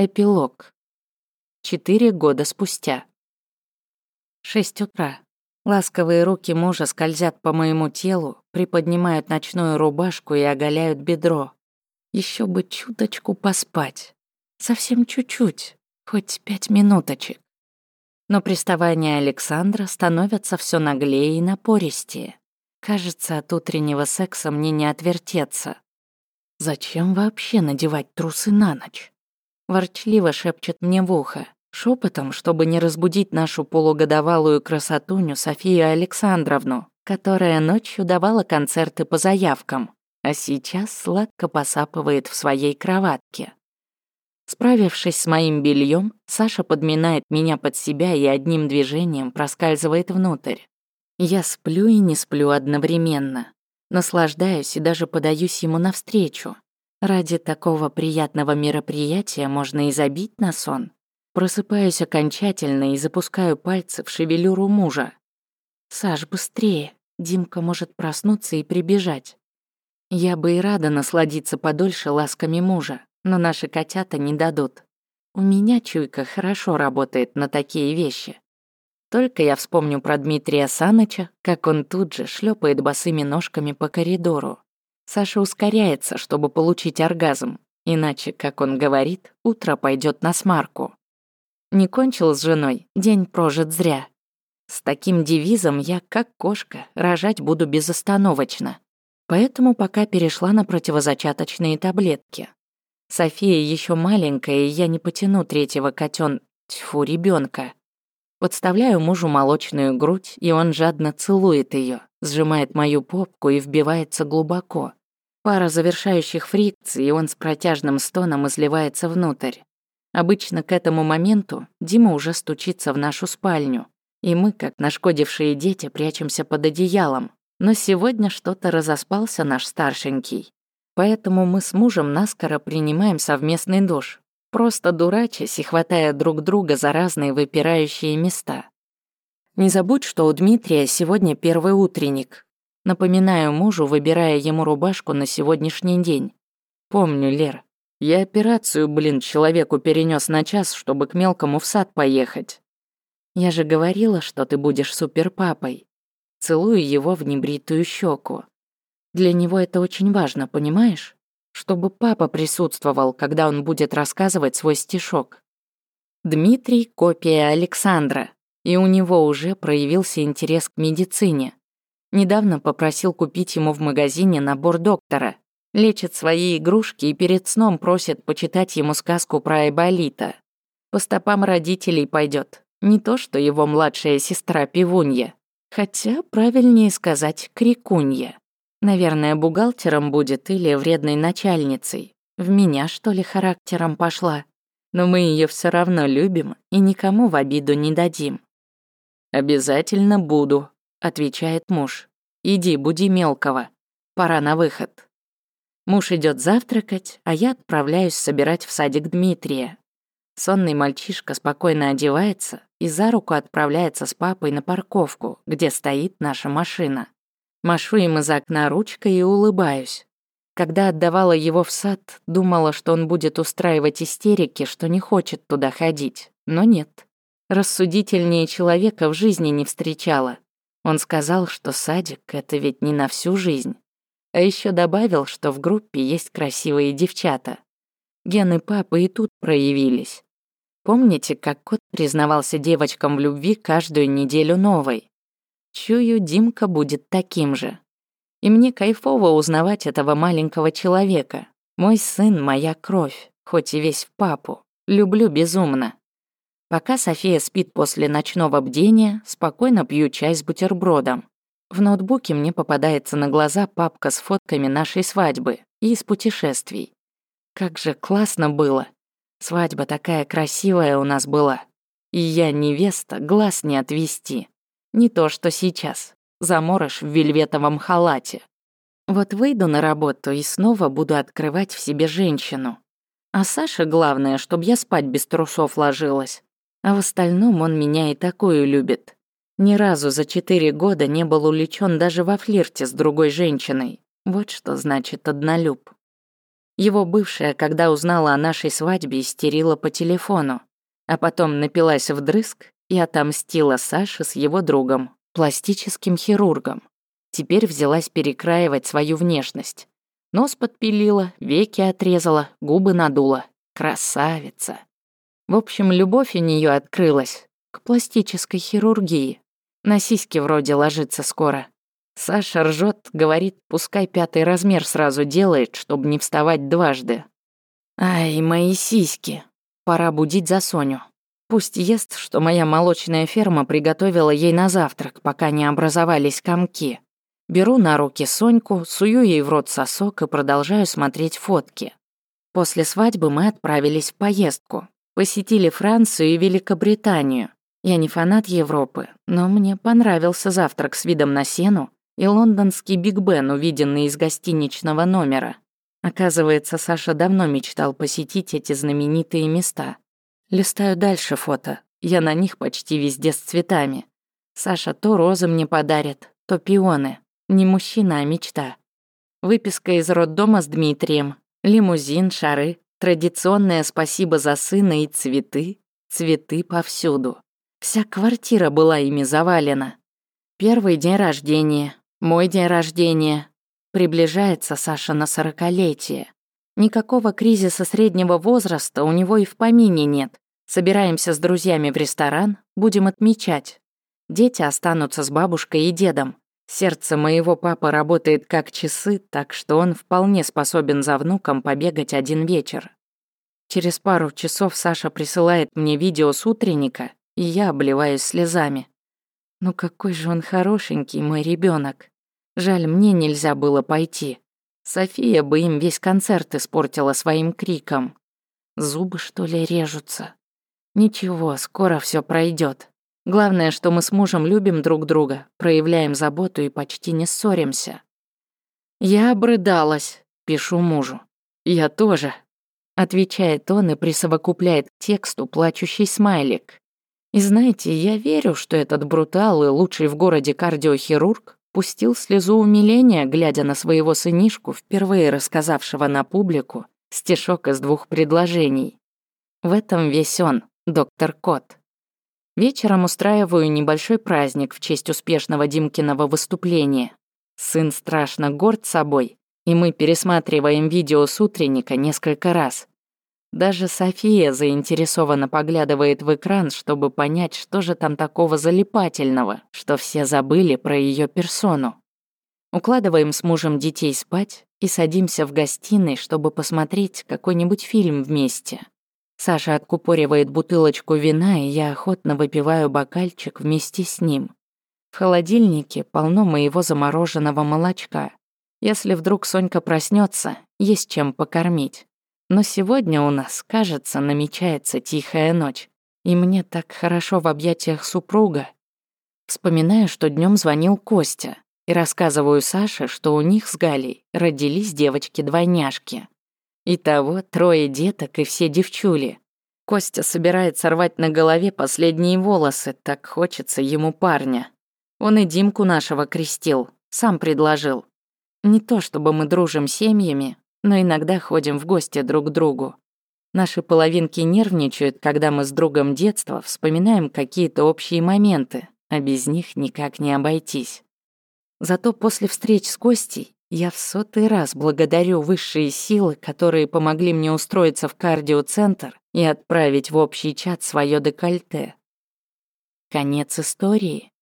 Эпилог. Четыре года спустя. Шесть утра. Ласковые руки мужа скользят по моему телу, приподнимают ночную рубашку и оголяют бедро. Еще бы чуточку поспать. Совсем чуть-чуть, хоть пять минуточек. Но приставания Александра становятся все наглее и напористее. Кажется, от утреннего секса мне не отвертеться. Зачем вообще надевать трусы на ночь? Ворчливо шепчет мне в ухо, шепотом, чтобы не разбудить нашу полугодовалую красотуню Софию Александровну, которая ночью давала концерты по заявкам, а сейчас сладко посапывает в своей кроватке. Справившись с моим бельем, Саша подминает меня под себя и одним движением проскальзывает внутрь. Я сплю и не сплю одновременно. Наслаждаюсь и даже подаюсь ему навстречу, Ради такого приятного мероприятия можно и забить на сон. Просыпаюсь окончательно и запускаю пальцы в шевелюру мужа. «Саш, быстрее!» Димка может проснуться и прибежать. Я бы и рада насладиться подольше ласками мужа, но наши котята не дадут. У меня чуйка хорошо работает на такие вещи. Только я вспомню про Дмитрия Саныча, как он тут же шлепает босыми ножками по коридору. Саша ускоряется, чтобы получить оргазм, иначе, как он говорит, утро пойдет на смарку. Не кончил с женой, день прожит зря. С таким девизом я, как кошка, рожать буду безостановочно. Поэтому пока перешла на противозачаточные таблетки. София еще маленькая, и я не потяну третьего котен, тьфу, ребенка. Подставляю мужу молочную грудь, и он жадно целует ее, сжимает мою попку и вбивается глубоко. Пара завершающих фрикций, и он с протяжным стоном изливается внутрь. Обычно к этому моменту Дима уже стучится в нашу спальню, и мы, как нашкодившие дети, прячемся под одеялом. Но сегодня что-то разоспался наш старшенький. Поэтому мы с мужем наскоро принимаем совместный душ, просто дурачась и хватая друг друга за разные выпирающие места. Не забудь, что у Дмитрия сегодня первый утренник, Напоминаю мужу, выбирая ему рубашку на сегодняшний день. Помню, Лер, я операцию, блин, человеку перенес на час, чтобы к мелкому в сад поехать. Я же говорила, что ты будешь суперпапой. Целую его в небритую щеку. Для него это очень важно, понимаешь? Чтобы папа присутствовал, когда он будет рассказывать свой стишок. Дмитрий — копия Александра, и у него уже проявился интерес к медицине. Недавно попросил купить ему в магазине набор доктора. Лечит свои игрушки и перед сном просит почитать ему сказку про Айболита. По стопам родителей пойдет. Не то, что его младшая сестра Пивунья. Хотя правильнее сказать Крикунья. Наверное, бухгалтером будет или вредной начальницей. В меня, что ли, характером пошла. Но мы ее все равно любим и никому в обиду не дадим. «Обязательно буду», отвечает муж. Иди, буди мелкого. Пора на выход. Муж идет завтракать, а я отправляюсь собирать в садик Дмитрия. Сонный мальчишка спокойно одевается и за руку отправляется с папой на парковку, где стоит наша машина. Машу им из окна ручкой и улыбаюсь. Когда отдавала его в сад, думала, что он будет устраивать истерики, что не хочет туда ходить. Но нет. Рассудительнее человека в жизни не встречала. Он сказал, что садик — это ведь не на всю жизнь. А еще добавил, что в группе есть красивые девчата. Гены папы и тут проявились. Помните, как кот признавался девочкам в любви каждую неделю новой? Чую, Димка будет таким же. И мне кайфово узнавать этого маленького человека. Мой сын — моя кровь, хоть и весь в папу. Люблю безумно. Пока София спит после ночного бдения, спокойно пью чай с бутербродом. В ноутбуке мне попадается на глаза папка с фотками нашей свадьбы и из путешествий. Как же классно было. Свадьба такая красивая у нас была. И я, невеста, глаз не отвести. Не то, что сейчас. Заморыш в вельветовом халате. Вот выйду на работу и снова буду открывать в себе женщину. А Саше главное, чтобы я спать без трусов ложилась. А в остальном он меня и такую любит. Ни разу за четыре года не был увлечен даже во флирте с другой женщиной. Вот что значит однолюб. Его бывшая, когда узнала о нашей свадьбе, истерила по телефону, а потом напилась вдрызг и отомстила Саше с его другом, пластическим хирургом. Теперь взялась перекраивать свою внешность. Нос подпилила, веки отрезала, губы надула. Красавица. В общем, любовь у нее открылась к пластической хирургии. На сиськи вроде ложится скоро. Саша ржет, говорит, пускай пятый размер сразу делает, чтобы не вставать дважды. Ай, мои сиськи. Пора будить за Соню. Пусть ест, что моя молочная ферма приготовила ей на завтрак, пока не образовались комки. Беру на руки Соньку, сую ей в рот сосок и продолжаю смотреть фотки. После свадьбы мы отправились в поездку. Посетили Францию и Великобританию. Я не фанат Европы, но мне понравился завтрак с видом на сену и лондонский Биг Бен, увиденный из гостиничного номера. Оказывается, Саша давно мечтал посетить эти знаменитые места. Листаю дальше фото. Я на них почти везде с цветами. Саша то розы мне подарит, то пионы. Не мужчина, а мечта. Выписка из роддома с Дмитрием. Лимузин, шары, традиционное спасибо за сына и цветы. Цветы повсюду. Вся квартира была ими завалена. Первый день рождения, мой день рождения. Приближается Саша на сорокалетие. Никакого кризиса среднего возраста у него и в помине нет. Собираемся с друзьями в ресторан, будем отмечать. Дети останутся с бабушкой и дедом. Сердце моего папы работает как часы, так что он вполне способен за внуком побегать один вечер. Через пару часов Саша присылает мне видео с утренника, и я обливаюсь слезами. Ну какой же он хорошенький, мой ребенок. Жаль, мне нельзя было пойти. София бы им весь концерт испортила своим криком. Зубы, что ли, режутся? Ничего, скоро все пройдет. Главное, что мы с мужем любим друг друга, проявляем заботу и почти не ссоримся. Я обрыдалась, пишу мужу. Я тоже. Отвечает он и присовокупляет к тексту плачущий смайлик. И знаете, я верю, что этот брутал и лучший в городе кардиохирург пустил слезу умиления, глядя на своего сынишку, впервые рассказавшего на публику стишок из двух предложений. В этом весь он, доктор Кот. Вечером устраиваю небольшой праздник в честь успешного Димкиного выступления. Сын страшно горд собой, и мы пересматриваем видео с утренника несколько раз. Даже София заинтересованно поглядывает в экран, чтобы понять, что же там такого залипательного, что все забыли про ее персону. Укладываем с мужем детей спать и садимся в гостиной, чтобы посмотреть какой-нибудь фильм вместе. Саша откупоривает бутылочку вина, и я охотно выпиваю бокальчик вместе с ним. В холодильнике полно моего замороженного молочка. Если вдруг Сонька проснется, есть чем покормить. Но сегодня у нас, кажется, намечается тихая ночь, и мне так хорошо в объятиях супруга. Вспоминаю, что днем звонил Костя, и рассказываю Саше, что у них с Галей родились девочки-двойняшки. Итого трое деток и все девчули. Костя собирается рвать на голове последние волосы, так хочется ему парня. Он и Димку нашего крестил, сам предложил. Не то чтобы мы дружим семьями, но иногда ходим в гости друг к другу. Наши половинки нервничают, когда мы с другом детства вспоминаем какие-то общие моменты, а без них никак не обойтись. Зато после встреч с Костей я в сотый раз благодарю высшие силы, которые помогли мне устроиться в кардиоцентр и отправить в общий чат свое декольте. Конец истории.